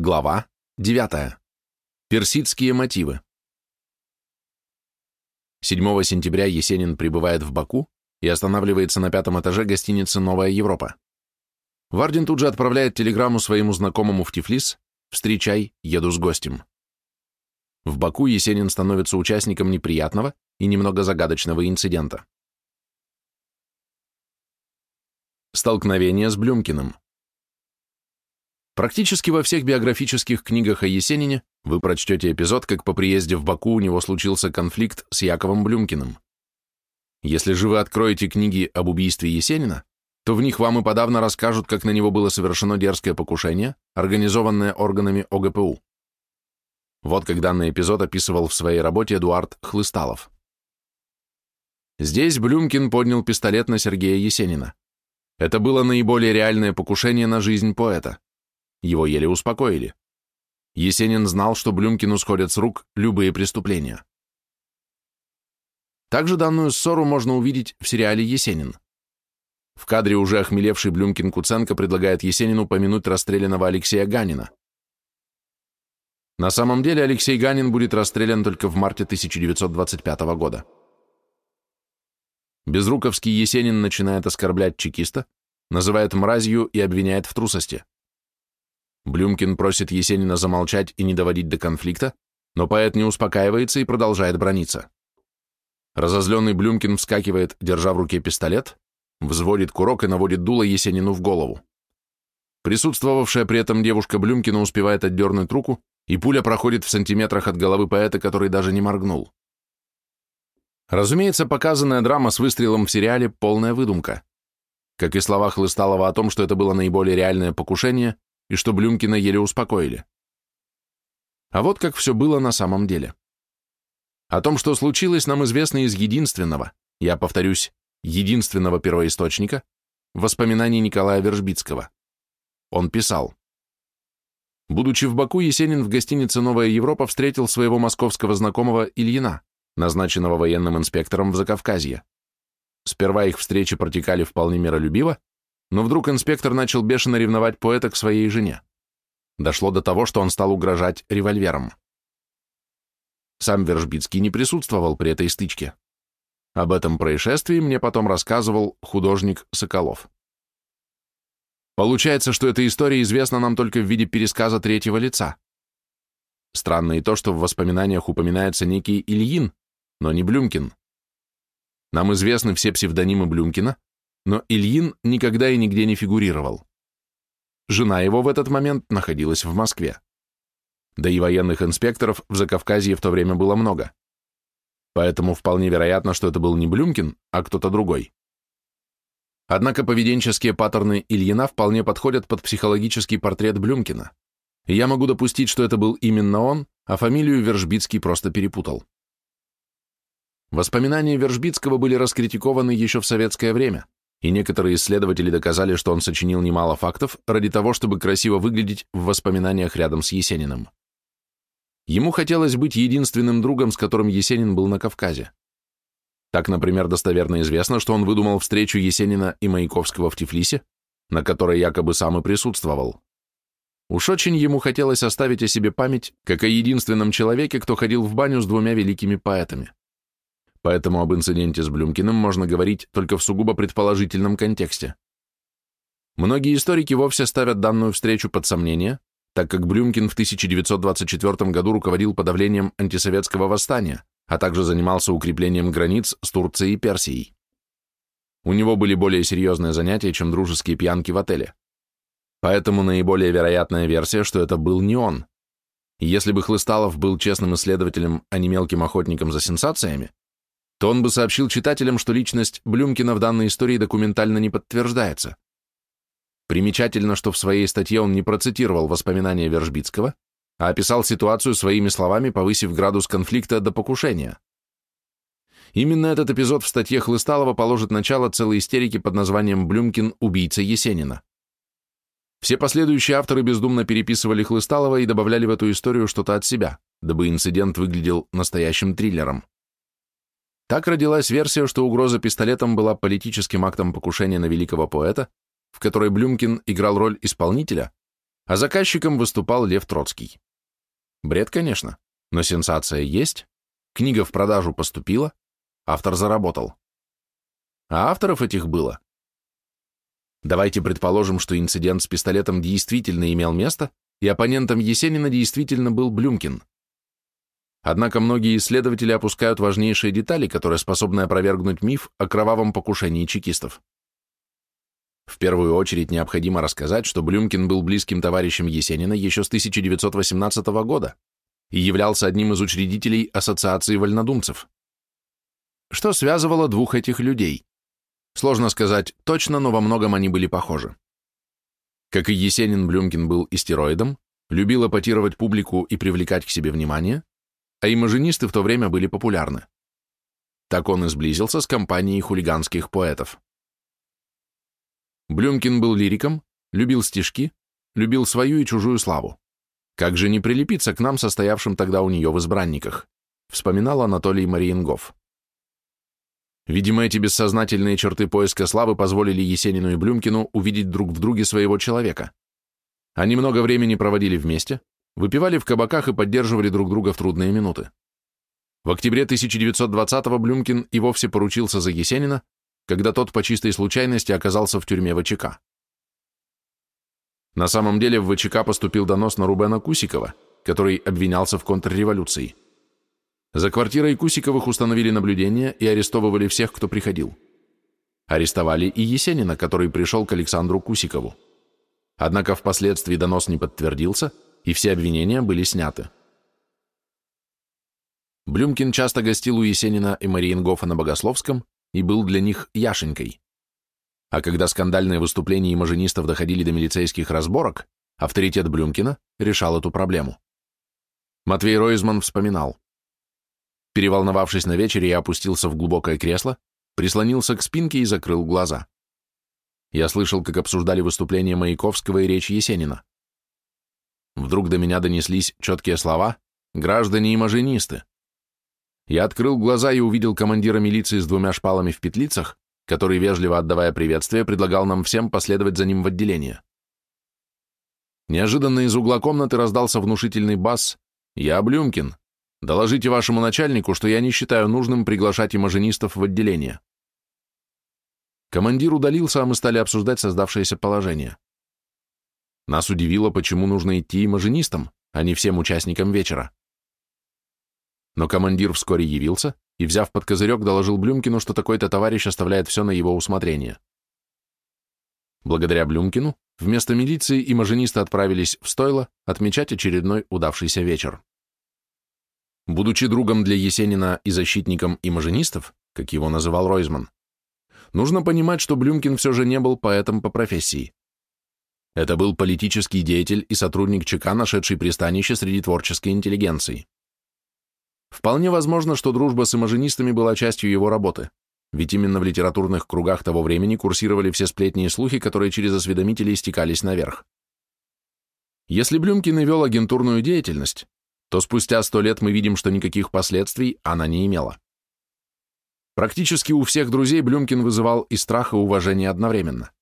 Глава 9. Персидские мотивы. 7 сентября Есенин прибывает в Баку и останавливается на пятом этаже гостиницы «Новая Европа». Вардин тут же отправляет телеграмму своему знакомому в Тифлис «Встречай, еду с гостем». В Баку Есенин становится участником неприятного и немного загадочного инцидента. Столкновение с Блюмкиным. Практически во всех биографических книгах о Есенине вы прочтете эпизод, как по приезде в Баку у него случился конфликт с Яковом Блюмкиным. Если же вы откроете книги об убийстве Есенина, то в них вам и подавно расскажут, как на него было совершено дерзкое покушение, организованное органами ОГПУ. Вот как данный эпизод описывал в своей работе Эдуард Хлысталов. Здесь Блюмкин поднял пистолет на Сергея Есенина. Это было наиболее реальное покушение на жизнь поэта. Его еле успокоили. Есенин знал, что Блюмкину сходят с рук любые преступления. Также данную ссору можно увидеть в сериале «Есенин». В кадре уже охмелевший Блюмкин Куценко предлагает Есенину помянуть расстрелянного Алексея Ганина. На самом деле Алексей Ганин будет расстрелян только в марте 1925 года. Безруковский Есенин начинает оскорблять чекиста, называет мразью и обвиняет в трусости. Блюмкин просит Есенина замолчать и не доводить до конфликта, но поэт не успокаивается и продолжает брониться. Разозленный Блюмкин вскакивает, держа в руке пистолет, взводит курок и наводит дуло Есенину в голову. Присутствовавшая при этом девушка Блюмкина успевает отдернуть руку, и пуля проходит в сантиметрах от головы поэта, который даже не моргнул. Разумеется, показанная драма с выстрелом в сериале – полная выдумка. Как и слова Хлысталова о том, что это было наиболее реальное покушение, и что Блюмкина еле успокоили. А вот как все было на самом деле. О том, что случилось, нам известно из единственного, я повторюсь, единственного первоисточника, воспоминаний Николая Вержбицкого. Он писал. Будучи в Баку, Есенин в гостинице «Новая Европа» встретил своего московского знакомого Ильина, назначенного военным инспектором в Закавказье. Сперва их встречи протекали вполне миролюбиво, но вдруг инспектор начал бешено ревновать поэта к своей жене. Дошло до того, что он стал угрожать револьвером. Сам Вержбицкий не присутствовал при этой стычке. Об этом происшествии мне потом рассказывал художник Соколов. Получается, что эта история известна нам только в виде пересказа третьего лица. Странно и то, что в воспоминаниях упоминается некий Ильин, но не Блюмкин. Нам известны все псевдонимы Блюмкина, но Ильин никогда и нигде не фигурировал. Жена его в этот момент находилась в Москве. Да и военных инспекторов в Закавказье в то время было много. Поэтому вполне вероятно, что это был не Блюмкин, а кто-то другой. Однако поведенческие паттерны Ильина вполне подходят под психологический портрет Блюмкина. Я могу допустить, что это был именно он, а фамилию Вержбицкий просто перепутал. Воспоминания Вержбицкого были раскритикованы еще в советское время, и некоторые исследователи доказали, что он сочинил немало фактов ради того, чтобы красиво выглядеть в воспоминаниях рядом с Есениным. Ему хотелось быть единственным другом, с которым Есенин был на Кавказе. Так, например, достоверно известно, что он выдумал встречу Есенина и Маяковского в Тифлисе, на которой якобы сам и присутствовал. Уж очень ему хотелось оставить о себе память, как о единственном человеке, кто ходил в баню с двумя великими поэтами поэтому об инциденте с Блюмкиным можно говорить только в сугубо предположительном контексте. Многие историки вовсе ставят данную встречу под сомнение, так как Блюмкин в 1924 году руководил подавлением антисоветского восстания, а также занимался укреплением границ с Турцией и Персией. У него были более серьезные занятия, чем дружеские пьянки в отеле. Поэтому наиболее вероятная версия, что это был не он. Если бы Хлысталов был честным исследователем, а не мелким охотником за сенсациями, то он бы сообщил читателям, что личность Блюмкина в данной истории документально не подтверждается. Примечательно, что в своей статье он не процитировал воспоминания Вержбицкого, а описал ситуацию своими словами, повысив градус конфликта до покушения. Именно этот эпизод в статье Хлысталова положит начало целой истерике под названием «Блюмкин. Убийца Есенина». Все последующие авторы бездумно переписывали Хлысталова и добавляли в эту историю что-то от себя, дабы инцидент выглядел настоящим триллером. Так родилась версия, что угроза пистолетом была политическим актом покушения на великого поэта, в которой Блюмкин играл роль исполнителя, А заказчиком выступал Лев Троцкий. Бред, конечно, но сенсация есть, книга в продажу поступила, автор заработал. А авторов этих было. Давайте предположим, что инцидент с пистолетом действительно имел место, и оппонентом Есенина действительно был Блюмкин. Однако многие исследователи опускают важнейшие детали, которые способны опровергнуть миф о кровавом покушении чекистов. В первую очередь необходимо рассказать, что Блюмкин был близким товарищем Есенина еще с 1918 года и являлся одним из учредителей Ассоциации вольнодумцев. Что связывало двух этих людей? Сложно сказать точно, но во многом они были похожи. Как и Есенин, Блюмкин был истероидом, любил эпатировать публику и привлекать к себе внимание, а имажинисты в то время были популярны. Так он и сблизился с компанией хулиганских поэтов. Блюмкин был лириком, любил стишки, любил свою и чужую славу. Как же не прилепиться к нам, состоявшим тогда у нее в избранниках, вспоминал Анатолий Мариенгоф. Видимо, эти бессознательные черты поиска славы позволили Есенину и Блюмкину увидеть друг в друге своего человека. Они много времени проводили вместе, выпивали в кабаках и поддерживали друг друга в трудные минуты. В октябре 1920-го Блюмкин и вовсе поручился за Есенина, когда тот по чистой случайности оказался в тюрьме ВЧК. На самом деле в ВЧК поступил донос на Рубена Кусикова, который обвинялся в контрреволюции. За квартирой Кусиковых установили наблюдение и арестовывали всех, кто приходил. Арестовали и Есенина, который пришел к Александру Кусикову. Однако впоследствии донос не подтвердился, и все обвинения были сняты. Блюмкин часто гостил у Есенина и Мариенгофа на Богословском и был для них Яшенькой. А когда скандальные выступления имажинистов доходили до милицейских разборок, авторитет Блюмкина решал эту проблему. Матвей Ройзман вспоминал. Переволновавшись на вечере, я опустился в глубокое кресло, прислонился к спинке и закрыл глаза. Я слышал, как обсуждали выступление Маяковского и речь Есенина. Вдруг до меня донеслись четкие слова «Граждане и маженисты». Я открыл глаза и увидел командира милиции с двумя шпалами в петлицах, который, вежливо отдавая приветствие, предлагал нам всем последовать за ним в отделение. Неожиданно из угла комнаты раздался внушительный бас «Я Блюмкин. Доложите вашему начальнику, что я не считаю нужным приглашать имажинистов в отделение». Командир удалился, а мы стали обсуждать создавшееся положение. Нас удивило, почему нужно идти имажинистам, а не всем участникам вечера. Но командир вскоре явился и, взяв под козырек, доложил Блюмкину, что такой-то товарищ оставляет все на его усмотрение. Благодаря Блюмкину вместо милиции имажинисты отправились в стойло отмечать очередной удавшийся вечер. Будучи другом для Есенина и защитником имажинистов, как его называл Ройзман, нужно понимать, что Блюмкин все же не был поэтом по профессии. Это был политический деятель и сотрудник ЧК, нашедший пристанище среди творческой интеллигенции. Вполне возможно, что дружба с имажинистами была частью его работы, ведь именно в литературных кругах того времени курсировали все сплетни и слухи, которые через осведомителей стекались наверх. Если Блюмкин и вел агентурную деятельность, то спустя сто лет мы видим, что никаких последствий она не имела. Практически у всех друзей Блюмкин вызывал и страх, и уважение одновременно.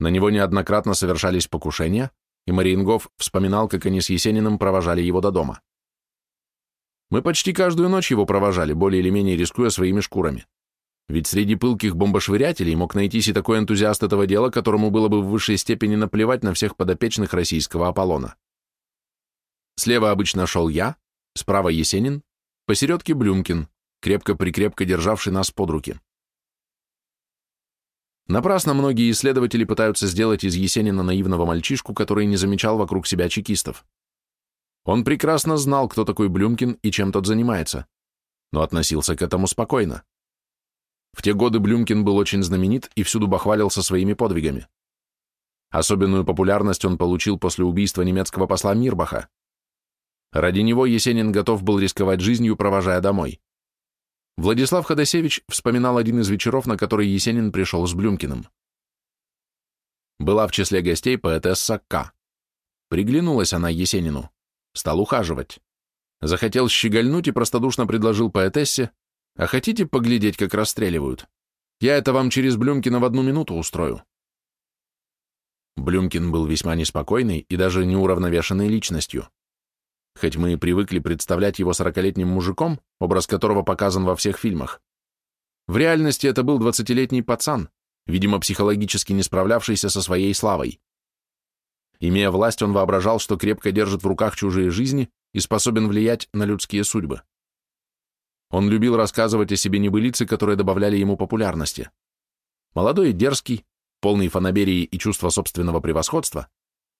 На него неоднократно совершались покушения, и Мариенгоф вспоминал, как они с Есениным провожали его до дома. Мы почти каждую ночь его провожали, более или менее рискуя своими шкурами. Ведь среди пылких бомбошвырятелей мог найтись и такой энтузиаст этого дела, которому было бы в высшей степени наплевать на всех подопечных российского Аполлона. Слева обычно шел я, справа Есенин, посередке Блюмкин, крепко-прикрепко державший нас под руки. Напрасно многие исследователи пытаются сделать из Есенина наивного мальчишку, который не замечал вокруг себя чекистов. Он прекрасно знал, кто такой Блюмкин и чем тот занимается, но относился к этому спокойно. В те годы Блюмкин был очень знаменит и всюду бахвалился своими подвигами. Особенную популярность он получил после убийства немецкого посла Мирбаха. Ради него Есенин готов был рисковать жизнью, провожая домой. Владислав Ходосевич вспоминал один из вечеров, на который Есенин пришел с Блюмкиным. Была в числе гостей поэтесса К. Приглянулась она Есенину. Стал ухаживать. Захотел щегольнуть и простодушно предложил поэтессе, «А хотите поглядеть, как расстреливают? Я это вам через Блюмкина в одну минуту устрою». Блюмкин был весьма неспокойной и даже неуравновешенной личностью. Хоть мы и привыкли представлять его сорокалетним мужиком, образ которого показан во всех фильмах, в реальности это был двадцатилетний пацан, видимо, психологически не справлявшийся со своей славой. Имея власть, он воображал, что крепко держит в руках чужие жизни и способен влиять на людские судьбы. Он любил рассказывать о себе небылицы, которые добавляли ему популярности. Молодой и дерзкий, полный фанаберии и чувства собственного превосходства,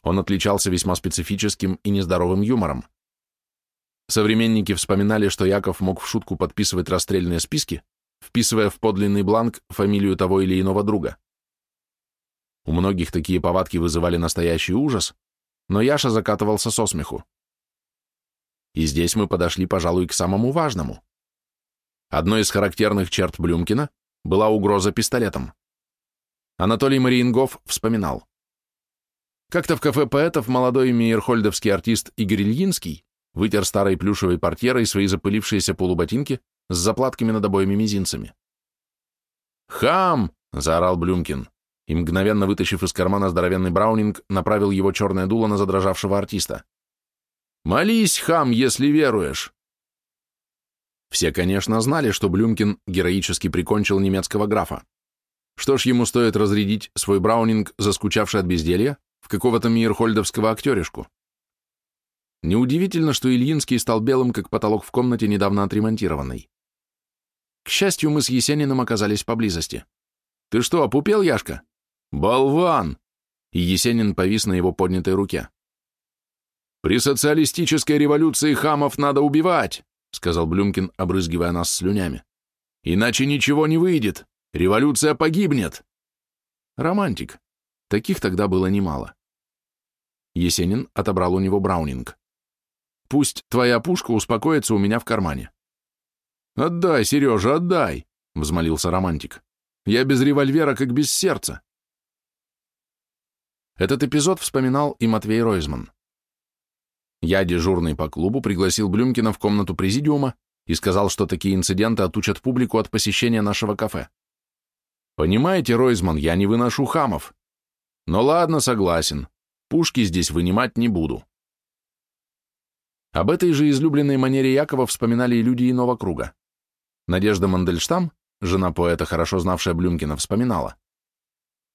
он отличался весьма специфическим и нездоровым юмором. Современники вспоминали, что Яков мог в шутку подписывать расстрельные списки, вписывая в подлинный бланк фамилию того или иного друга. У многих такие повадки вызывали настоящий ужас, но Яша закатывался со смеху. И здесь мы подошли, пожалуй, к самому важному. Одной из характерных черт Блюмкина была угроза пистолетом. Анатолий Мариенгов вспоминал. Как-то в кафе поэтов молодой мейерхольдовский артист Игорь Ильинский вытер старой плюшевой портьерой свои запылившиеся полуботинки с заплатками над обоими мизинцами. «Хам!» — заорал Блюмкин, и, мгновенно вытащив из кармана здоровенный браунинг, направил его черное дуло на задрожавшего артиста. «Молись, хам, если веруешь!» Все, конечно, знали, что Блюмкин героически прикончил немецкого графа. Что ж ему стоит разрядить свой браунинг, заскучавший от безделья, в какого-то мирхольдовского актеришку? Неудивительно, что Ильинский стал белым, как потолок в комнате, недавно отремонтированной. К счастью, мы с Есениным оказались поблизости. «Ты что, опупел, Яшка?» «Болван!» И Есенин повис на его поднятой руке. «При социалистической революции хамов надо убивать!» сказал Блюмкин, обрызгивая нас слюнями. «Иначе ничего не выйдет! Революция погибнет!» Романтик. Таких тогда было немало. Есенин отобрал у него Браунинг. «Пусть твоя пушка успокоится у меня в кармане. «Отдай, Сережа, отдай!» — взмолился романтик. «Я без револьвера, как без сердца!» Этот эпизод вспоминал и Матвей Ройзман. Я, дежурный по клубу, пригласил Блюмкина в комнату президиума и сказал, что такие инциденты отучат публику от посещения нашего кафе. «Понимаете, Ройзман, я не выношу хамов. Но ладно, согласен. Пушки здесь вынимать не буду». Об этой же излюбленной манере Якова вспоминали и люди иного круга. Надежда Мандельштам, жена поэта, хорошо знавшая Блюмкина, вспоминала.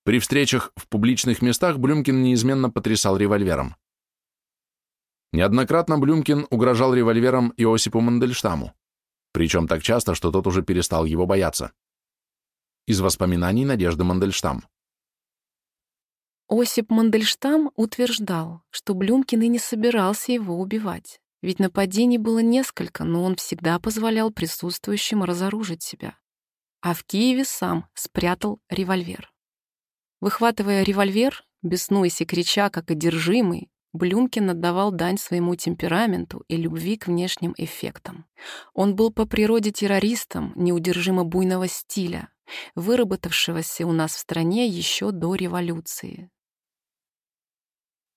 При встречах в публичных местах Блюмкин неизменно потрясал револьвером. Неоднократно Блюмкин угрожал револьвером Иосипу Мандельштаму, причем так часто, что тот уже перестал его бояться. Из воспоминаний Надежды Мандельштам. Осип Мандельштам утверждал, что Блюмкин и не собирался его убивать. Ведь нападений было несколько, но он всегда позволял присутствующим разоружить себя. А в Киеве сам спрятал револьвер. Выхватывая револьвер, беснуясь и крича, как одержимый, Блюмкин отдавал дань своему темпераменту и любви к внешним эффектам. Он был по природе террористом неудержимо буйного стиля, выработавшегося у нас в стране еще до революции.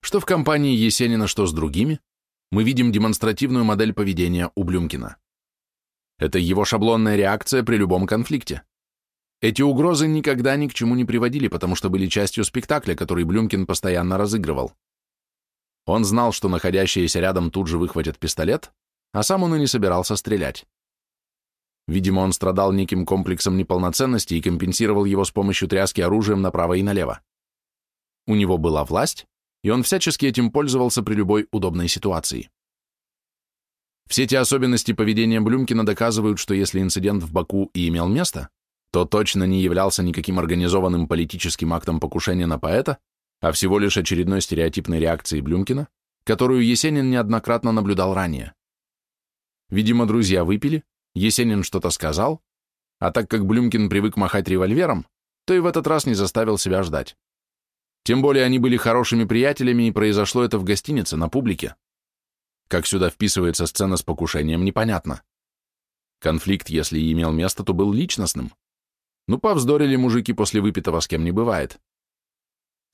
Что в компании Есенина, что с другими, мы видим демонстративную модель поведения у Блюмкина. Это его шаблонная реакция при любом конфликте. Эти угрозы никогда ни к чему не приводили, потому что были частью спектакля, который Блюмкин постоянно разыгрывал. Он знал, что находящиеся рядом тут же выхватят пистолет, а сам он и не собирался стрелять. Видимо, он страдал неким комплексом неполноценности и компенсировал его с помощью тряски оружием направо и налево. У него была власть, и он всячески этим пользовался при любой удобной ситуации. Все эти особенности поведения Блюмкина доказывают, что если инцидент в Баку и имел место, то точно не являлся никаким организованным политическим актом покушения на поэта, а всего лишь очередной стереотипной реакцией Блюмкина, которую Есенин неоднократно наблюдал ранее. Видимо, друзья выпили, Есенин что-то сказал, а так как Блюмкин привык махать револьвером, то и в этот раз не заставил себя ждать. Тем более они были хорошими приятелями, и произошло это в гостинице, на публике. Как сюда вписывается сцена с покушением, непонятно. Конфликт, если и имел место, то был личностным. Ну, повздорили мужики после выпитого, с кем не бывает.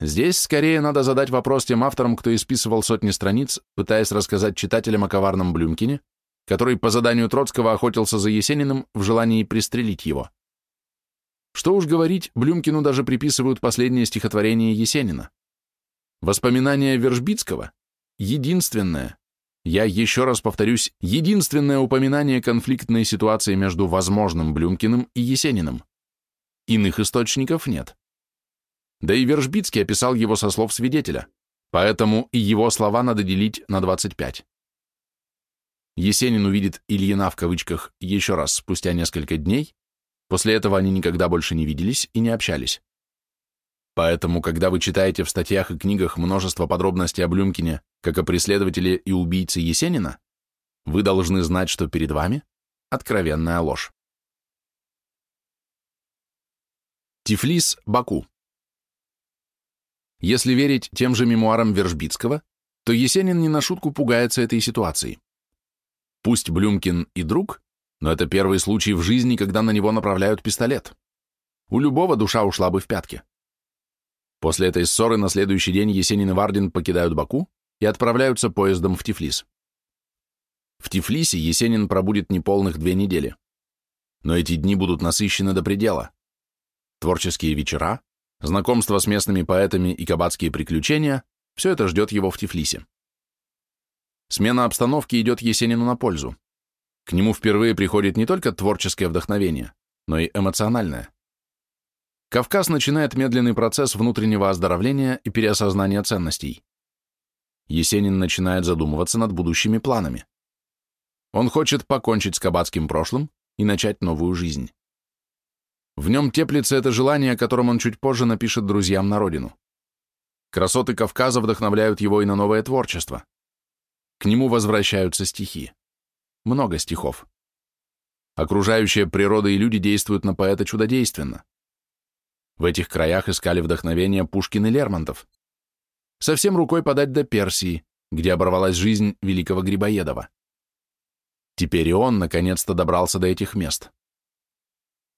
Здесь скорее надо задать вопрос тем авторам, кто исписывал сотни страниц, пытаясь рассказать читателям о коварном Блюмкине, который по заданию Троцкого охотился за Есениным в желании пристрелить его. Что уж говорить, Блюмкину даже приписывают последнее стихотворение Есенина. Воспоминания Вержбицкого — единственное, я еще раз повторюсь, единственное упоминание конфликтной ситуации между возможным Блюмкиным и Есениным. Иных источников нет. Да и Вержбицкий описал его со слов свидетеля, поэтому и его слова надо делить на 25. Есенин увидит Ильина в кавычках еще раз спустя несколько дней, после этого они никогда больше не виделись и не общались. Поэтому, когда вы читаете в статьях и книгах множество подробностей о Блюмкине, как о преследователе и убийце Есенина, вы должны знать, что перед вами откровенная ложь. Тифлис, Баку. Если верить тем же мемуарам Вержбицкого, то Есенин не на шутку пугается этой ситуации. Пусть Блюмкин и друг, но это первый случай в жизни, когда на него направляют пистолет. У любого душа ушла бы в пятки. После этой ссоры на следующий день Есенин и Вардин покидают Баку и отправляются поездом в Тифлис. В Тифлисе Есенин пробудет неполных две недели. Но эти дни будут насыщены до предела. Творческие вечера, знакомство с местными поэтами и кабацкие приключения – все это ждет его в Тифлисе. Смена обстановки идет Есенину на пользу. К нему впервые приходит не только творческое вдохновение, но и эмоциональное. Кавказ начинает медленный процесс внутреннего оздоровления и переосознания ценностей. Есенин начинает задумываться над будущими планами. Он хочет покончить с кабацким прошлым и начать новую жизнь. В нем теплится это желание, о котором он чуть позже напишет друзьям на родину. Красоты Кавказа вдохновляют его и на новое творчество. К нему возвращаются стихи. Много стихов. Окружающая природа и люди действуют на поэта чудодейственно. В этих краях искали вдохновение Пушкин и Лермонтов. Совсем рукой подать до Персии, где оборвалась жизнь великого Грибоедова. Теперь и он наконец-то добрался до этих мест.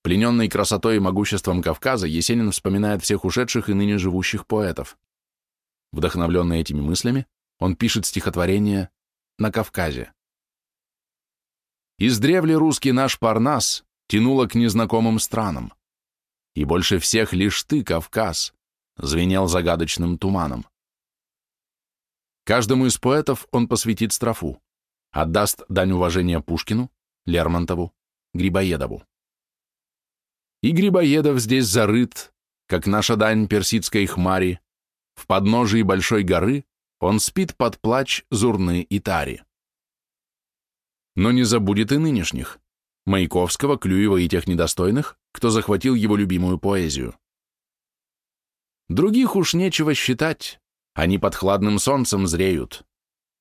Плененный красотой и могуществом Кавказа, Есенин вспоминает всех ушедших и ныне живущих поэтов. Вдохновленный этими мыслями, он пишет стихотворение «На Кавказе». «Издревле русский наш Парнас тянуло к незнакомым странам и больше всех лишь ты, Кавказ, звенел загадочным туманом. Каждому из поэтов он посвятит строфу, отдаст дань уважения Пушкину, Лермонтову, Грибоедову. И Грибоедов здесь зарыт, как наша дань персидской хмари, в подножии большой горы он спит под плач зурны и тари. Но не забудет и нынешних, Маяковского, Клюева и тех недостойных, кто захватил его любимую поэзию. Других уж нечего считать, они под хладным солнцем зреют.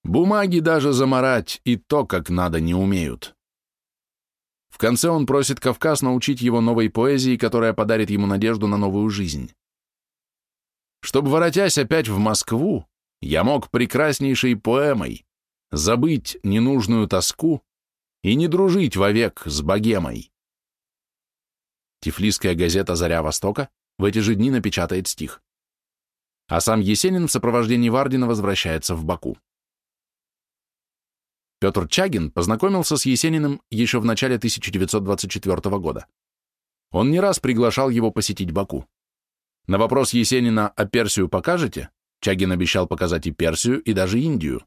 Бумаги даже заморать и то, как надо, не умеют. В конце он просит Кавказ научить его новой поэзии, которая подарит ему надежду на новую жизнь. Чтоб, воротясь опять в Москву, я мог прекраснейшей поэмой забыть ненужную тоску и не дружить вовек с богемой. Тифлисская газета «Заря Востока» в эти же дни напечатает стих. А сам Есенин в сопровождении Вардина возвращается в Баку. Петр Чагин познакомился с Есениным еще в начале 1924 года. Он не раз приглашал его посетить Баку. На вопрос Есенина «А Персию покажете?» Чагин обещал показать и Персию, и даже Индию.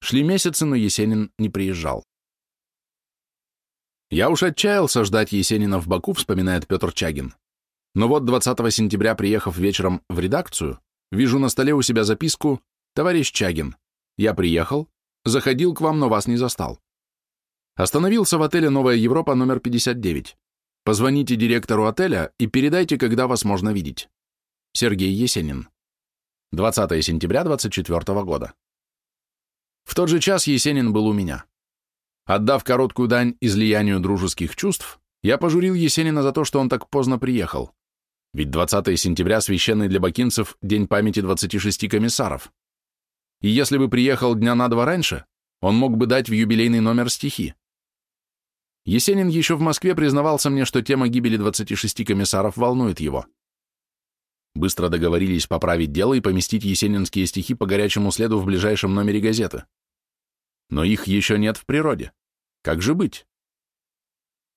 Шли месяцы, но Есенин не приезжал. Я уж отчаялся ждать Есенина в Баку, вспоминает Петр Чагин. Но вот 20 сентября, приехав вечером в редакцию, вижу на столе у себя записку «Товарищ Чагин, я приехал, заходил к вам, но вас не застал. Остановился в отеле «Новая Европа» номер 59. Позвоните директору отеля и передайте, когда вас можно видеть. Сергей Есенин. 20 сентября 24 года. В тот же час Есенин был у меня. Отдав короткую дань излиянию дружеских чувств, я пожурил Есенина за то, что он так поздно приехал. Ведь 20 сентября священный для бакинцев день памяти 26 комиссаров. И если бы приехал дня на два раньше, он мог бы дать в юбилейный номер стихи. Есенин еще в Москве признавался мне, что тема гибели 26 комиссаров волнует его. Быстро договорились поправить дело и поместить есенинские стихи по горячему следу в ближайшем номере газеты. Но их еще нет в природе. Как же быть?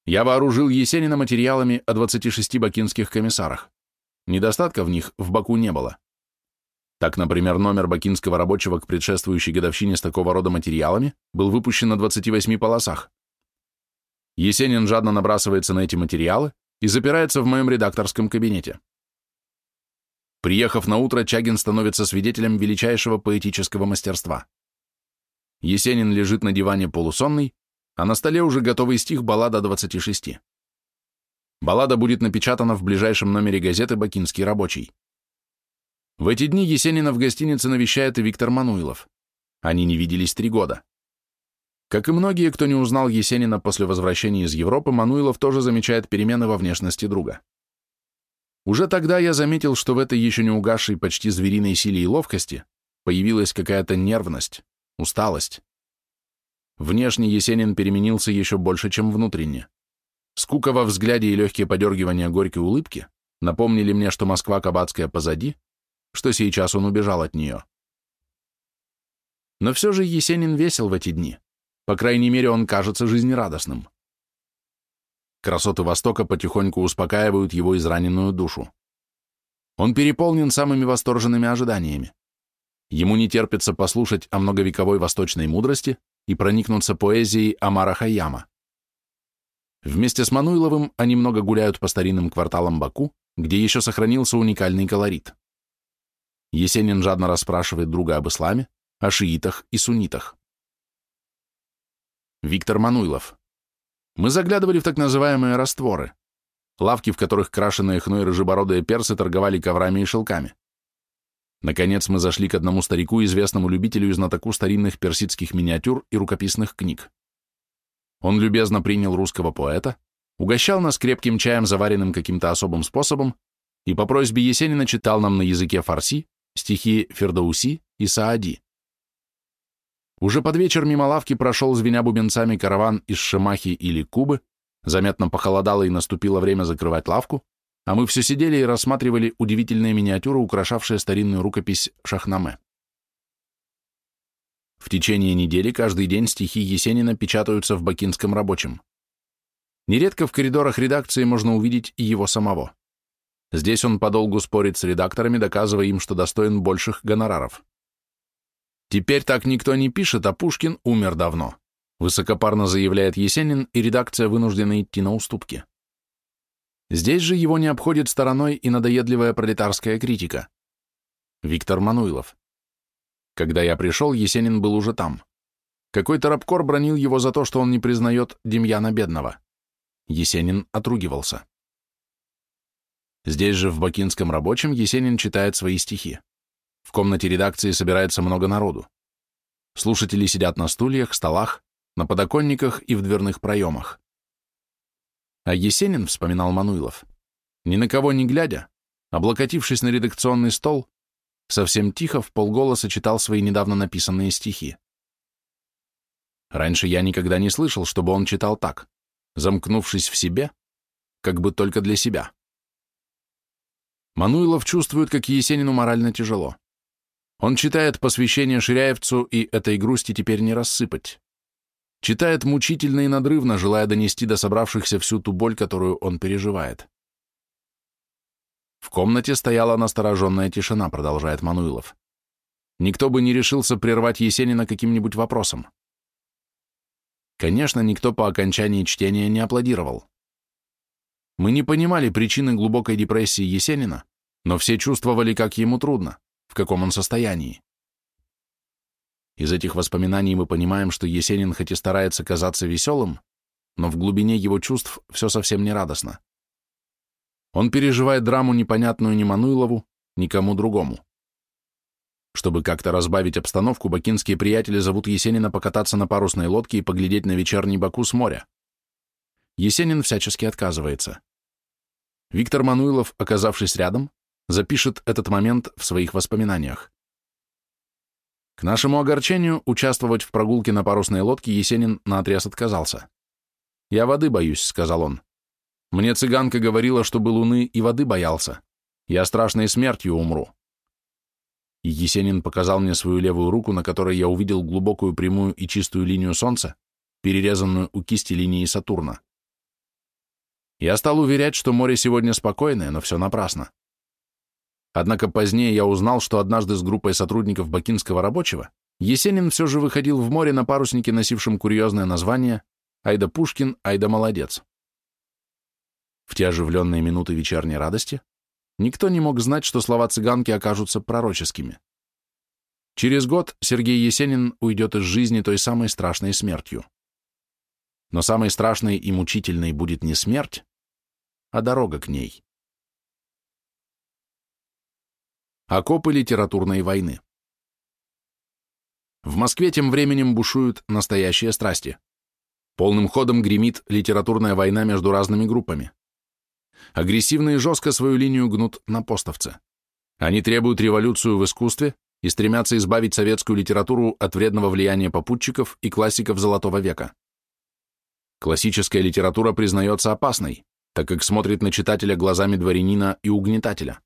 Я вооружил Есенина материалами о 26 бакинских комиссарах. Недостатка в них в Баку не было. Так, например, номер бакинского рабочего к предшествующей годовщине с такого рода материалами был выпущен на 28 полосах. Есенин жадно набрасывается на эти материалы и запирается в моем редакторском кабинете. Приехав на утро, Чагин становится свидетелем величайшего поэтического мастерства. Есенин лежит на диване полусонный, а на столе уже готовый стих баллада 26. Баллада будет напечатана в ближайшем номере газеты «Бакинский рабочий». В эти дни Есенина в гостинице навещает и Виктор Мануилов. Они не виделись три года. Как и многие, кто не узнал Есенина после возвращения из Европы, Мануилов тоже замечает перемены во внешности друга. Уже тогда я заметил, что в этой еще не угасшей почти звериной силе и ловкости появилась какая-то нервность, усталость. Внешне Есенин переменился еще больше, чем внутренне. Скука во взгляде и легкие подергивания горькой улыбки напомнили мне, что Москва Кабацкая позади, что сейчас он убежал от нее. Но все же Есенин весел в эти дни. По крайней мере, он кажется жизнерадостным. Красоты Востока потихоньку успокаивают его израненную душу. Он переполнен самыми восторженными ожиданиями. Ему не терпится послушать о многовековой восточной мудрости и проникнуться поэзией Амара Хайяма. Вместе с Мануиловым они много гуляют по старинным кварталам Баку, где еще сохранился уникальный колорит. Есенин жадно расспрашивает друга об исламе, о шиитах и суннитах. Виктор Мануилов. Мы заглядывали в так называемые растворы, лавки, в которых крашеные хной рыжебородые персы торговали коврами и шелками. Наконец мы зашли к одному старику, известному любителю и знатоку старинных персидских миниатюр и рукописных книг. Он любезно принял русского поэта, угощал нас крепким чаем, заваренным каким-то особым способом, и по просьбе Есенина читал нам на языке фарси стихи Фердауси и Саади. Уже под вечер мимо лавки прошел звеня бубенцами караван из Шемахи или Кубы, заметно похолодало и наступило время закрывать лавку, а мы все сидели и рассматривали удивительные миниатюры, украшавшие старинную рукопись Шахнаме. В течение недели каждый день стихи Есенина печатаются в Бакинском рабочем. Нередко в коридорах редакции можно увидеть его самого. Здесь он подолгу спорит с редакторами, доказывая им, что достоин больших гонораров. Теперь так никто не пишет, а Пушкин умер давно, высокопарно заявляет Есенин, и редакция вынуждена идти на уступки. Здесь же его не обходит стороной и надоедливая пролетарская критика. Виктор Мануилов. Когда я пришел, Есенин был уже там. Какой-то рабкор бронил его за то, что он не признает Демьяна Бедного. Есенин отругивался. Здесь же, в Бакинском рабочем, Есенин читает свои стихи. В комнате редакции собирается много народу. Слушатели сидят на стульях, столах, на подоконниках и в дверных проемах. А Есенин, вспоминал Мануилов, ни на кого не глядя, облокотившись на редакционный стол, совсем тихо, в полголоса читал свои недавно написанные стихи. Раньше я никогда не слышал, чтобы он читал так, замкнувшись в себе, как бы только для себя. Мануилов чувствует, как Есенину морально тяжело. Он читает посвящение Ширяевцу, и этой грусти теперь не рассыпать. Читает мучительно и надрывно, желая донести до собравшихся всю ту боль, которую он переживает. В комнате стояла настороженная тишина, продолжает Мануилов. Никто бы не решился прервать Есенина каким-нибудь вопросом. Конечно, никто по окончании чтения не аплодировал. Мы не понимали причины глубокой депрессии Есенина, но все чувствовали, как ему трудно, в каком он состоянии. Из этих воспоминаний мы понимаем, что Есенин хоть и старается казаться веселым, но в глубине его чувств все совсем не радостно. Он переживает драму, непонятную ни Мануилову, никому другому. Чтобы как-то разбавить обстановку, бакинские приятели зовут Есенина покататься на парусной лодке и поглядеть на вечерний Баку с моря. Есенин всячески отказывается. Виктор Мануилов, оказавшись рядом, запишет этот момент в своих воспоминаниях. К нашему огорчению, участвовать в прогулке на парусной лодке Есенин наотрез отказался. «Я воды боюсь», — сказал он. Мне цыганка говорила, что был луны и воды боялся. Я страшной смертью умру. И Есенин показал мне свою левую руку, на которой я увидел глубокую прямую и чистую линию Солнца, перерезанную у кисти линии Сатурна. Я стал уверять, что море сегодня спокойное, но все напрасно. Однако позднее я узнал, что однажды с группой сотрудников бакинского рабочего Есенин все же выходил в море на паруснике, носившем курьезное название «Айда Пушкин, Айда Молодец». В те оживленные минуты вечерней радости никто не мог знать, что слова цыганки окажутся пророческими. Через год Сергей Есенин уйдет из жизни той самой страшной смертью. Но самой страшной и мучительной будет не смерть, а дорога к ней. Окопы литературной войны. В Москве тем временем бушуют настоящие страсти. Полным ходом гремит литературная война между разными группами. Агрессивно и жестко свою линию гнут напостовцы. Они требуют революцию в искусстве и стремятся избавить советскую литературу от вредного влияния попутчиков и классиков Золотого века. Классическая литература признается опасной, так как смотрит на читателя глазами дворянина и угнетателя.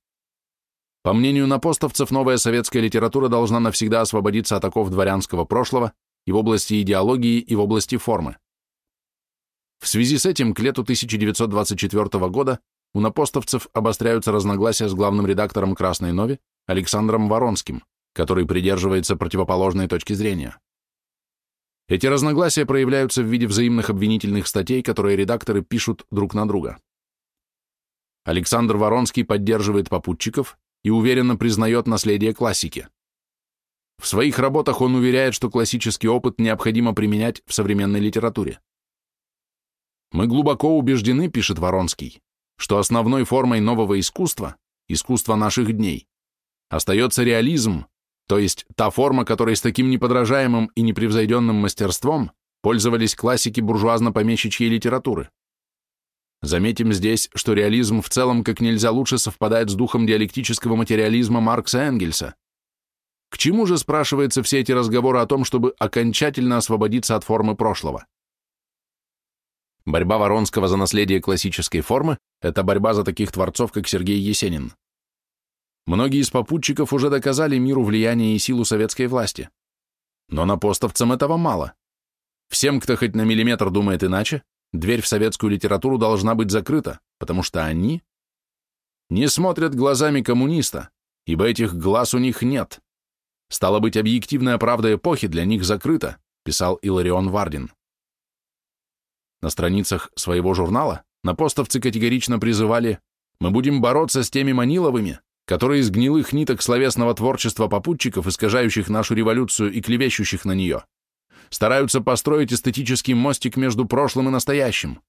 По мнению напостовцев, новая советская литература должна навсегда освободиться от оков дворянского прошлого и в области идеологии, и в области формы. В связи с этим к лету 1924 года у напостовцев обостряются разногласия с главным редактором «Красной Нови» Александром Воронским, который придерживается противоположной точки зрения. Эти разногласия проявляются в виде взаимных обвинительных статей, которые редакторы пишут друг на друга. Александр Воронский поддерживает попутчиков и уверенно признает наследие классики. В своих работах он уверяет, что классический опыт необходимо применять в современной литературе. «Мы глубоко убеждены, — пишет Воронский, — что основной формой нового искусства, искусства наших дней, остается реализм, то есть та форма, которой с таким неподражаемым и непревзойденным мастерством пользовались классики буржуазно-помещичьей литературы. Заметим здесь, что реализм в целом как нельзя лучше совпадает с духом диалектического материализма Маркса Энгельса. К чему же, спрашивается, все эти разговоры о том, чтобы окончательно освободиться от формы прошлого? Борьба Воронского за наследие классической формы – это борьба за таких творцов, как Сергей Есенин. Многие из попутчиков уже доказали миру влияние и силу советской власти. Но напостовцам этого мало. Всем, кто хоть на миллиметр думает иначе, дверь в советскую литературу должна быть закрыта, потому что они не смотрят глазами коммуниста, ибо этих глаз у них нет. Стало быть, объективная правда эпохи для них закрыта, писал Иларион Вардин. На страницах своего журнала напостовцы категорично призывали «Мы будем бороться с теми Маниловыми, которые из гнилых ниток словесного творчества попутчиков, искажающих нашу революцию и клевещущих на нее, стараются построить эстетический мостик между прошлым и настоящим».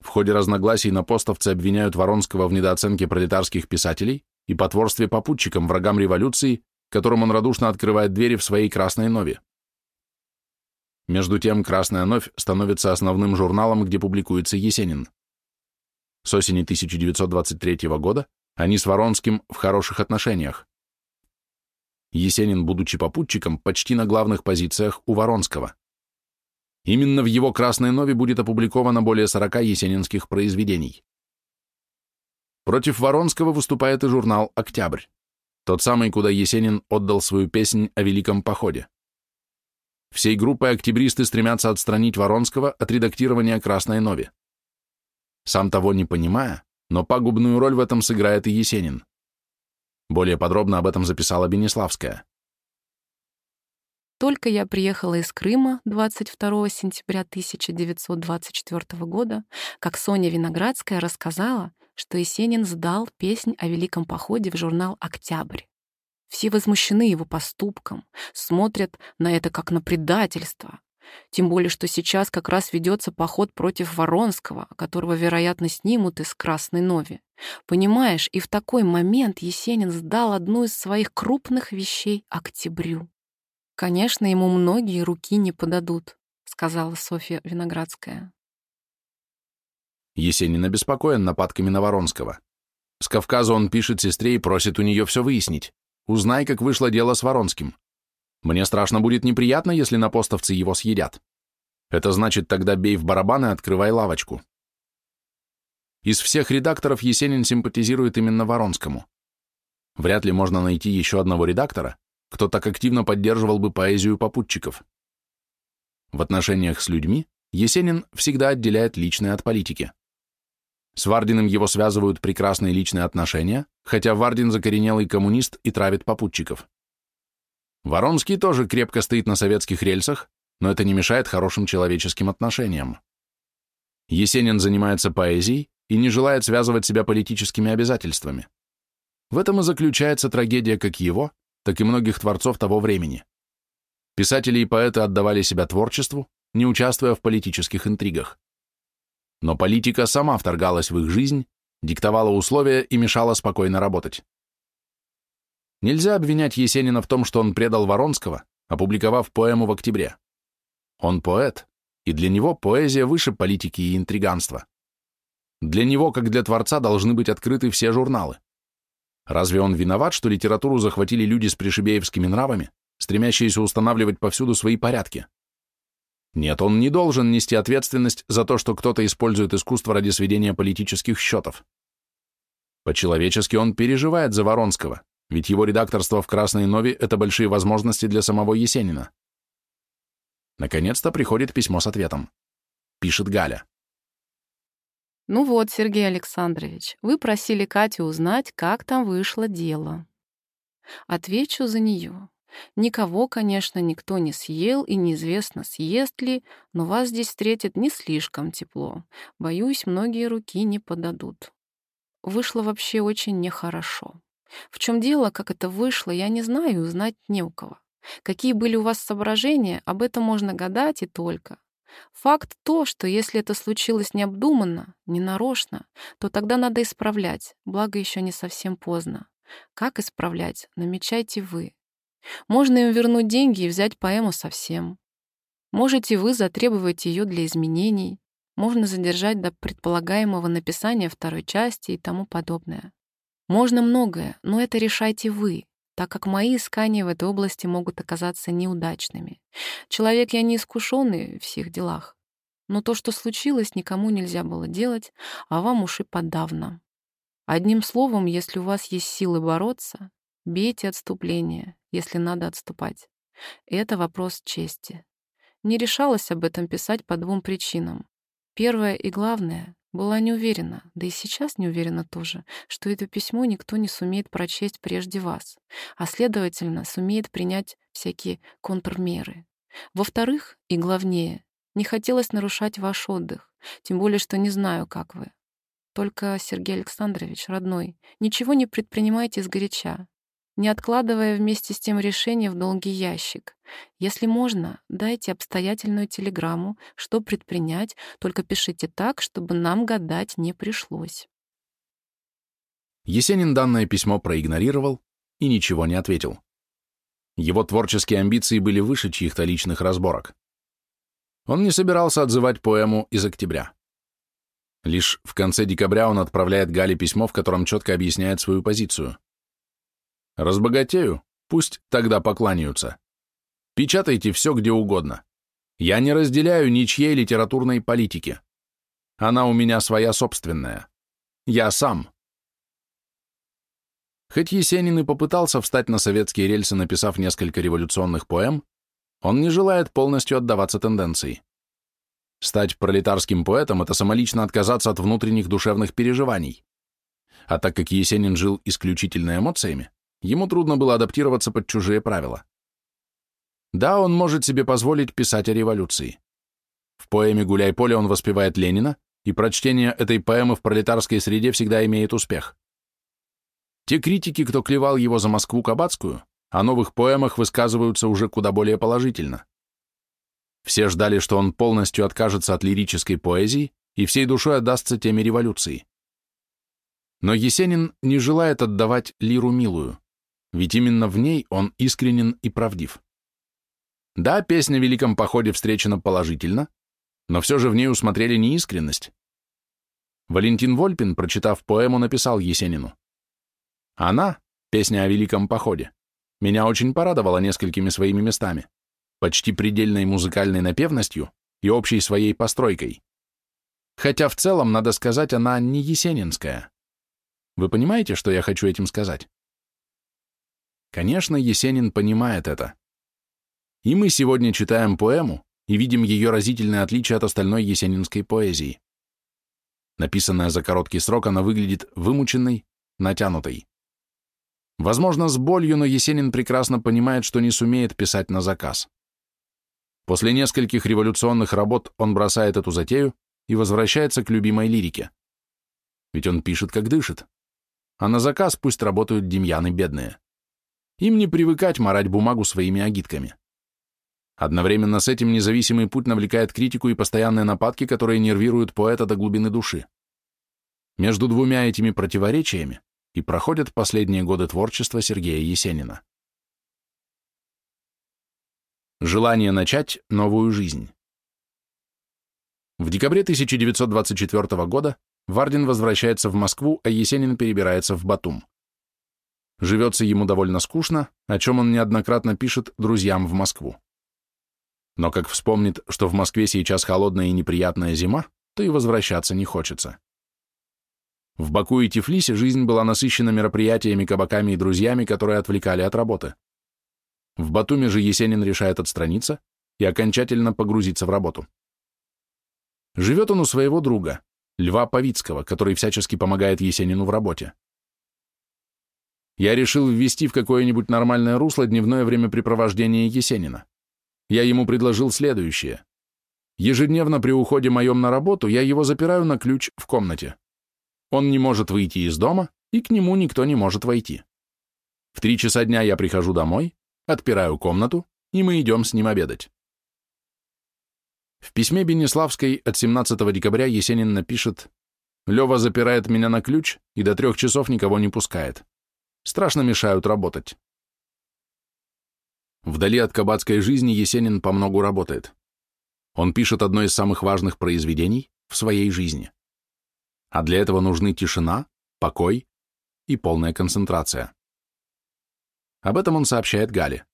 В ходе разногласий напостовцы обвиняют Воронского в недооценке пролетарских писателей и потворстве попутчикам, врагам революции, которым он радушно открывает двери в своей красной нове. Между тем, «Красная новь» становится основным журналом, где публикуется Есенин. С осени 1923 года они с Воронским в хороших отношениях. Есенин, будучи попутчиком, почти на главных позициях у Воронского. Именно в его «Красной нове» будет опубликовано более 40 есенинских произведений. Против Воронского выступает и журнал «Октябрь», тот самый, куда Есенин отдал свою песнь о Великом походе. Всей группой октябристы стремятся отстранить Воронского от редактирования «Красной нови». Сам того не понимая, но пагубную роль в этом сыграет и Есенин. Более подробно об этом записала Бенеславская. Только я приехала из Крыма 22 сентября 1924 года, как Соня Виноградская рассказала, что Есенин сдал песнь о Великом походе в журнал «Октябрь». Все возмущены его поступком, смотрят на это как на предательство. Тем более, что сейчас как раз ведется поход против Воронского, которого, вероятно, снимут из Красной Нови. Понимаешь, и в такой момент Есенин сдал одну из своих крупных вещей Октябрю. «Конечно, ему многие руки не подадут», — сказала Софья Виноградская. Есенин обеспокоен нападками на Воронского. С Кавказа он пишет сестре и просит у нее все выяснить. Узнай, как вышло дело с Воронским. Мне страшно будет неприятно, если напостовцы его съедят. Это значит, тогда бей в барабан и открывай лавочку. Из всех редакторов Есенин симпатизирует именно Воронскому. Вряд ли можно найти еще одного редактора, кто так активно поддерживал бы поэзию попутчиков. В отношениях с людьми Есенин всегда отделяет личное от политики. С Вардиным его связывают прекрасные личные отношения, хотя Вардин закоренелый коммунист и травит попутчиков. Воронский тоже крепко стоит на советских рельсах, но это не мешает хорошим человеческим отношениям. Есенин занимается поэзией и не желает связывать себя политическими обязательствами. В этом и заключается трагедия как его, так и многих творцов того времени. Писатели и поэты отдавали себя творчеству, не участвуя в политических интригах. Но политика сама вторгалась в их жизнь, диктовала условия и мешала спокойно работать. Нельзя обвинять Есенина в том, что он предал Воронского, опубликовав поэму в октябре. Он поэт, и для него поэзия выше политики и интриганства. Для него, как для творца, должны быть открыты все журналы. Разве он виноват, что литературу захватили люди с пришибеевскими нравами, стремящиеся устанавливать повсюду свои порядки? Нет, он не должен нести ответственность за то, что кто-то использует искусство ради сведения политических счетов. По-человечески он переживает за Воронского, ведь его редакторство в «Красной Нове» — это большие возможности для самого Есенина. Наконец-то приходит письмо с ответом. Пишет Галя. Ну вот, Сергей Александрович, вы просили Катю узнать, как там вышло дело. Отвечу за нее. Никого, конечно, никто не съел, и неизвестно, съест ли, но вас здесь встретят не слишком тепло. Боюсь, многие руки не подадут. Вышло вообще очень нехорошо. В чем дело, как это вышло, я не знаю и узнать не у кого. Какие были у вас соображения, об этом можно гадать и только. Факт то, что если это случилось необдуманно, ненарочно, то тогда надо исправлять, благо еще не совсем поздно. Как исправлять, намечайте вы. Можно им вернуть деньги и взять поэму совсем. Можете вы затребовать ее для изменений, можно задержать до предполагаемого написания второй части и тому подобное. Можно многое, но это решайте вы, так как мои искания в этой области могут оказаться неудачными. Человек я не искушенный в всех делах. Но то, что случилось, никому нельзя было делать, а вам уж и подавно. Одним словом, если у вас есть силы бороться, бейте отступление, если надо отступать. Это вопрос чести. Не решалась об этом писать по двум причинам. Первое и главное была не уверена, да и сейчас не уверена тоже, что это письмо никто не сумеет прочесть прежде вас, а, следовательно, сумеет принять всякие контрмеры. Во-вторых, и главнее, не хотелось нарушать ваш отдых, тем более, что не знаю, как вы. Только, Сергей Александрович, родной, ничего не предпринимайте сгоряча не откладывая вместе с тем решение в долгий ящик. Если можно, дайте обстоятельную телеграмму, что предпринять, только пишите так, чтобы нам гадать не пришлось. Есенин данное письмо проигнорировал и ничего не ответил. Его творческие амбиции были выше чьих-то личных разборок. Он не собирался отзывать поэму из октября. Лишь в конце декабря он отправляет Гале письмо, в котором четко объясняет свою позицию. Разбогатею, пусть тогда покланяются. Печатайте все где угодно. Я не разделяю ничьей литературной политики. Она у меня своя собственная. Я сам. Хоть Есенин и попытался встать на советские рельсы, написав несколько революционных поэм, он не желает полностью отдаваться тенденции. Стать пролетарским поэтом — это самолично отказаться от внутренних душевных переживаний. А так как Есенин жил исключительно эмоциями, Ему трудно было адаптироваться под чужие правила. Да, он может себе позволить писать о революции. В поэме «Гуляй поле» он воспевает Ленина, и прочтение этой поэмы в пролетарской среде всегда имеет успех. Те критики, кто клевал его за Москву Кабацкую, о новых поэмах высказываются уже куда более положительно. Все ждали, что он полностью откажется от лирической поэзии и всей душой отдастся теме революции. Но Есенин не желает отдавать лиру милую ведь именно в ней он искренен и правдив. Да, песня о Великом Походе встречена положительно, но все же в ней усмотрели неискренность. Валентин Вольпин, прочитав поэму, написал Есенину. Она, песня о Великом Походе, меня очень порадовала несколькими своими местами, почти предельной музыкальной напевностью и общей своей постройкой. Хотя в целом, надо сказать, она не есенинская. Вы понимаете, что я хочу этим сказать? Конечно, Есенин понимает это. И мы сегодня читаем поэму и видим ее разительное отличие от остальной есенинской поэзии. Написанная за короткий срок, она выглядит вымученной, натянутой. Возможно, с болью, но Есенин прекрасно понимает, что не сумеет писать на заказ. После нескольких революционных работ он бросает эту затею и возвращается к любимой лирике. Ведь он пишет, как дышит. А на заказ пусть работают демьяны бедные. Им не привыкать марать бумагу своими агитками. Одновременно с этим независимый путь навлекает критику и постоянные нападки, которые нервируют поэта до глубины души. Между двумя этими противоречиями и проходят последние годы творчества Сергея Есенина. Желание начать новую жизнь. В декабре 1924 года Вардин возвращается в Москву, а Есенин перебирается в Батум. Живется ему довольно скучно, о чем он неоднократно пишет друзьям в Москву. Но как вспомнит, что в Москве сейчас холодная и неприятная зима, то и возвращаться не хочется. В Баку и Тифлисе жизнь была насыщена мероприятиями, кабаками и друзьями, которые отвлекали от работы. В Батуме же Есенин решает отстраниться и окончательно погрузиться в работу. Живет он у своего друга, Льва Павицкого, который всячески помогает Есенину в работе. Я решил ввести в какое-нибудь нормальное русло дневное времяпрепровождение Есенина. Я ему предложил следующее. Ежедневно при уходе моем на работу я его запираю на ключ в комнате. Он не может выйти из дома, и к нему никто не может войти. В три часа дня я прихожу домой, отпираю комнату, и мы идем с ним обедать. В письме Бенеславской от 17 декабря Есенин напишет «Лева запирает меня на ключ и до трех часов никого не пускает. Страшно мешают работать». Вдали от кабацкой жизни Есенин по многу работает. Он пишет одно из самых важных произведений в своей жизни. А для этого нужны тишина, покой и полная концентрация. Об этом он сообщает Гале.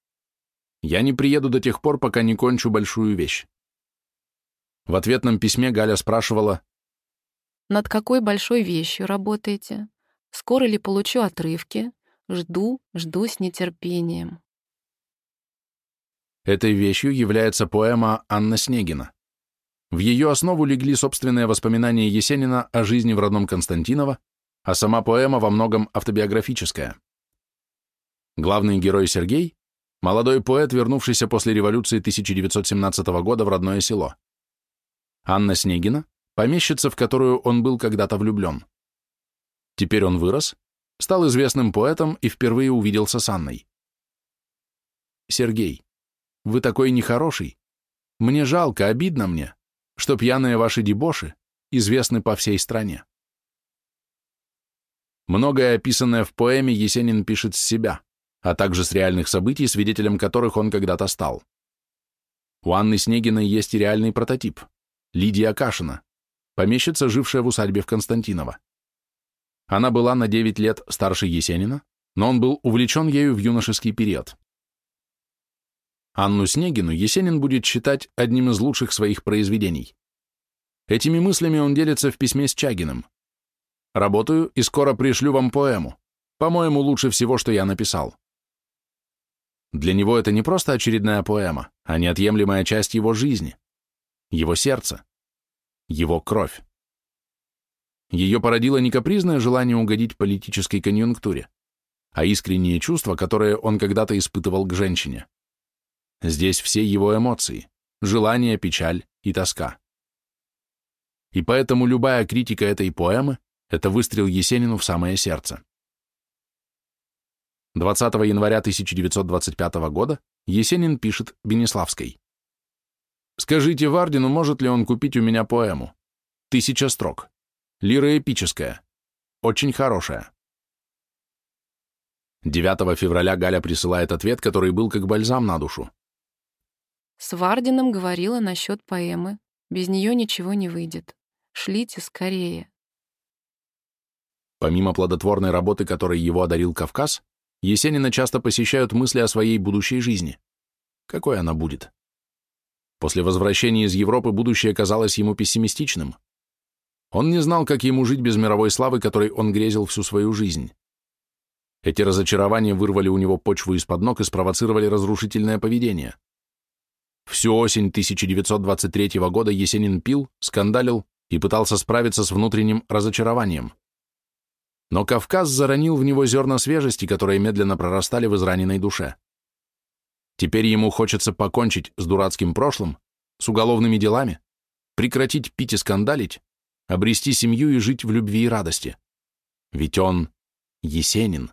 «Я не приеду до тех пор, пока не кончу большую вещь». В ответном письме Галя спрашивала, «Над какой большой вещью работаете? Скоро ли получу отрывки? Жду, жду с нетерпением». Этой вещью является поэма Анна Снегина. В ее основу легли собственные воспоминания Есенина о жизни в родном Константиново, а сама поэма во многом автобиографическая. Главный герой Сергей – молодой поэт, вернувшийся после революции 1917 года в родное село. Анна Снегина – помещица, в которую он был когда-то влюблен. Теперь он вырос, стал известным поэтом и впервые увиделся с Анной. Сергей, вы такой нехороший. Мне жалко, обидно мне, что пьяные ваши дебоши известны по всей стране. Многое описанное в поэме Есенин пишет с себя, а также с реальных событий, свидетелем которых он когда-то стал. У Анны Снегиной есть и реальный прототип – Лидия Кашина, помещица, жившая в усадьбе в Константиново. Она была на 9 лет старше Есенина, но он был увлечен ею в юношеский период. Анну Снегину Есенин будет считать одним из лучших своих произведений. Этими мыслями он делится в письме с Чагиным. «Работаю и скоро пришлю вам поэму. По-моему, лучше всего, что я написал». Для него это не просто очередная поэма, а неотъемлемая часть его жизни, его сердца, его кровь. Ее породило не капризное желание угодить политической конъюнктуре, а искренние чувства, которые он когда-то испытывал к женщине. Здесь все его эмоции – желание, печаль и тоска. И поэтому любая критика этой поэмы – это выстрел Есенину в самое сердце. 20 января 1925 года Есенин пишет Бенеславской. «Скажите Вардину, может ли он купить у меня поэму? Тысяча строк. Лира эпическая. Очень хорошая». 9 февраля Галя присылает ответ, который был как бальзам на душу. С Вардином говорила насчет поэмы. Без нее ничего не выйдет. Шлите скорее. Помимо плодотворной работы, которой его одарил Кавказ, Есенина часто посещают мысли о своей будущей жизни. Какой она будет? После возвращения из Европы будущее казалось ему пессимистичным. Он не знал, как ему жить без мировой славы, которой он грезил всю свою жизнь. Эти разочарования вырвали у него почву из-под ног и спровоцировали разрушительное поведение. Всю осень 1923 года Есенин пил, скандалил и пытался справиться с внутренним разочарованием. Но Кавказ заронил в него зерна свежести, которые медленно прорастали в израненной душе. Теперь ему хочется покончить с дурацким прошлым, с уголовными делами, прекратить пить и скандалить, обрести семью и жить в любви и радости. Ведь он Есенин.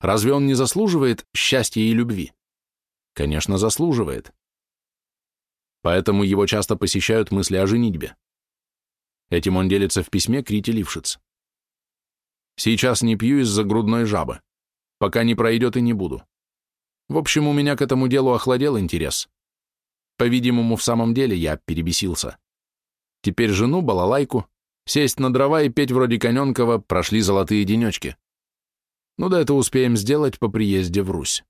Разве он не заслуживает счастья и любви? Конечно, заслуживает. Поэтому его часто посещают мысли о женитьбе. Этим он делится в письме к Рите Лившиц. «Сейчас не пью из-за грудной жабы. Пока не пройдет и не буду. В общем, у меня к этому делу охладел интерес. По-видимому, в самом деле я перебесился. Теперь жену, балалайку, сесть на дрова и петь вроде Коненкова прошли золотые денечки. Ну да это успеем сделать по приезде в Русь.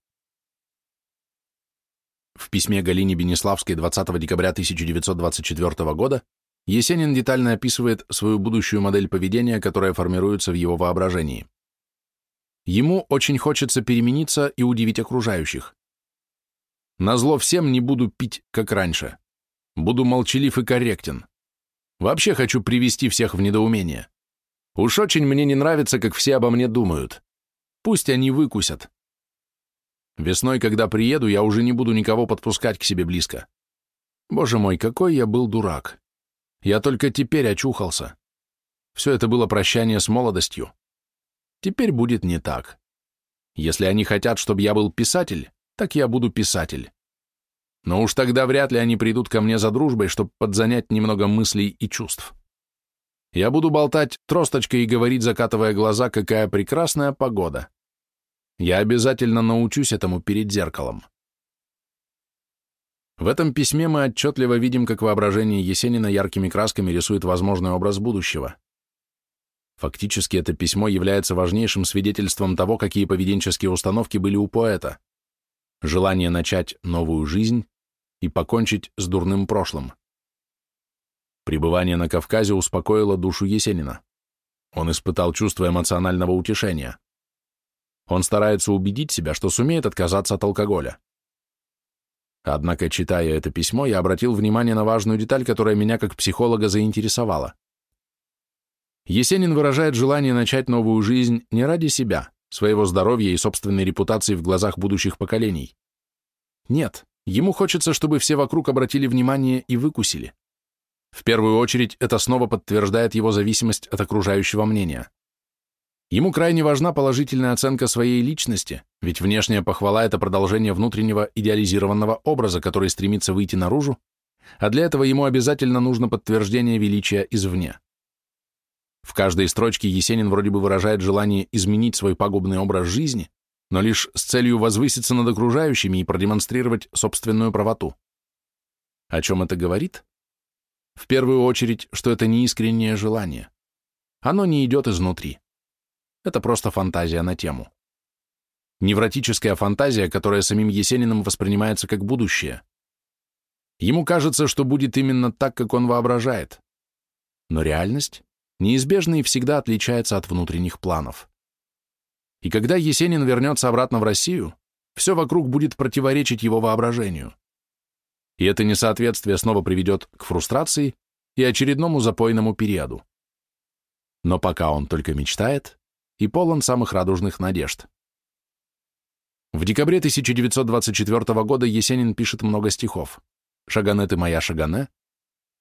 В письме Галине Бенеславской 20 декабря 1924 года Есенин детально описывает свою будущую модель поведения, которая формируется в его воображении. Ему очень хочется перемениться и удивить окружающих. Назло всем не буду пить, как раньше. Буду молчалив и корректен. Вообще хочу привести всех в недоумение. Уж очень мне не нравится, как все обо мне думают. Пусть они выкусят. Весной, когда приеду, я уже не буду никого подпускать к себе близко. Боже мой, какой я был дурак. Я только теперь очухался. Все это было прощание с молодостью. Теперь будет не так. Если они хотят, чтобы я был писатель, так я буду писатель. Но уж тогда вряд ли они придут ко мне за дружбой, чтобы подзанять немного мыслей и чувств. Я буду болтать тросточкой и говорить, закатывая глаза, какая прекрасная погода. Я обязательно научусь этому перед зеркалом. В этом письме мы отчетливо видим, как воображение Есенина яркими красками рисует возможный образ будущего. Фактически это письмо является важнейшим свидетельством того, какие поведенческие установки были у поэта. Желание начать новую жизнь и покончить с дурным прошлым. Пребывание на Кавказе успокоило душу Есенина. Он испытал чувство эмоционального утешения. Он старается убедить себя, что сумеет отказаться от алкоголя. Однако, читая это письмо, я обратил внимание на важную деталь, которая меня как психолога заинтересовала. Есенин выражает желание начать новую жизнь не ради себя, своего здоровья и собственной репутации в глазах будущих поколений. Нет, ему хочется, чтобы все вокруг обратили внимание и выкусили. В первую очередь, это снова подтверждает его зависимость от окружающего мнения. Ему крайне важна положительная оценка своей личности, ведь внешняя похвала – это продолжение внутреннего идеализированного образа, который стремится выйти наружу, а для этого ему обязательно нужно подтверждение величия извне. В каждой строчке Есенин вроде бы выражает желание изменить свой пагубный образ жизни, но лишь с целью возвыситься над окружающими и продемонстрировать собственную правоту. О чем это говорит? В первую очередь, что это неискреннее желание. Оно не идет изнутри. Это просто фантазия на тему. Невротическая фантазия, которая самим Есениным воспринимается как будущее. Ему кажется, что будет именно так, как он воображает. Но реальность неизбежно и всегда отличается от внутренних планов. И когда Есенин вернется обратно в Россию, все вокруг будет противоречить его воображению. И это несоответствие снова приведет к фрустрации и очередному запойному периоду. Но пока он только мечтает и полон самых радужных надежд. В декабре 1924 года Есенин пишет много стихов. «Шагане ты моя Шагане»,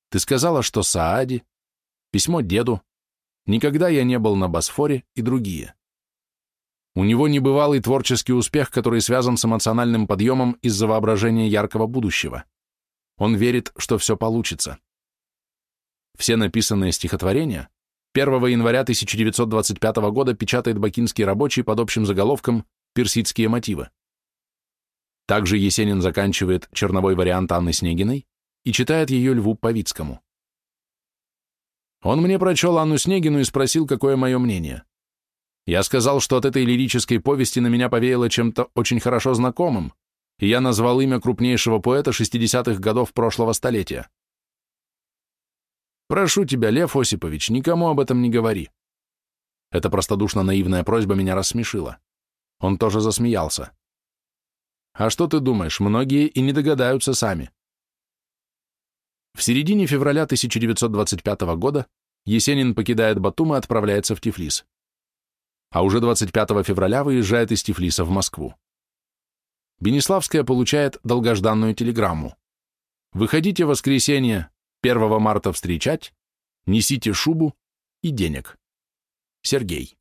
«Ты сказала, что Саади», «Письмо деду», Никогда я не был на Босфоре и другие. У него небывалый творческий успех, который связан с эмоциональным подъемом из-за воображения яркого будущего. Он верит, что все получится. Все написанные стихотворения 1 января 1925 года печатает бакинский рабочий под общим заголовком «Персидские мотивы». Также Есенин заканчивает черновой вариант Анны Снегиной и читает ее Льву Павицкому. Он мне прочел Анну Снегину и спросил, какое мое мнение. Я сказал, что от этой лирической повести на меня повеяло чем-то очень хорошо знакомым, и я назвал имя крупнейшего поэта 60-х годов прошлого столетия. Прошу тебя, Лев Осипович, никому об этом не говори. Эта простодушно-наивная просьба меня рассмешила. Он тоже засмеялся. А что ты думаешь, многие и не догадаются сами. В середине февраля 1925 года Есенин покидает Батум и отправляется в Тифлис. А уже 25 февраля выезжает из Тифлиса в Москву. Бенеславская получает долгожданную телеграмму. «Выходите в воскресенье 1 марта встречать, несите шубу и денег. Сергей».